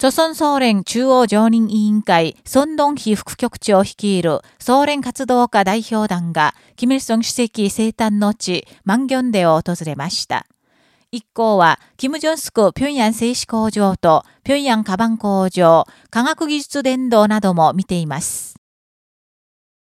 朝鮮総連中央常任委員会、孫東非副局長率いる総連活動家代表団が、キム・イルソン主席生誕の地、万ンギデを訪れました。一行は、キム・ジョンスク平壌製紙工場と平壌カバン工場、科学技術伝道なども見ています。